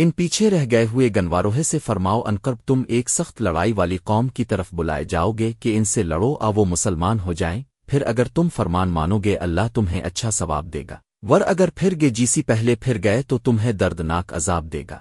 ان پیچھے رہ گئے ہوئے گنواروہے سے فرماؤ انقرب تم ایک سخت لڑائی والی قوم کی طرف بلائے جاؤ گے کہ ان سے لڑو، آ، وہ مسلمان ہو جائیں۔ پھر اگر تم فرمان مانو گے، اللہ تمہیں اچھا ثواب دے گا۔ ور اگر پھر گے، جیسی پہلے پھر گئے تو تمہیں دردناک عذاب دے گا۔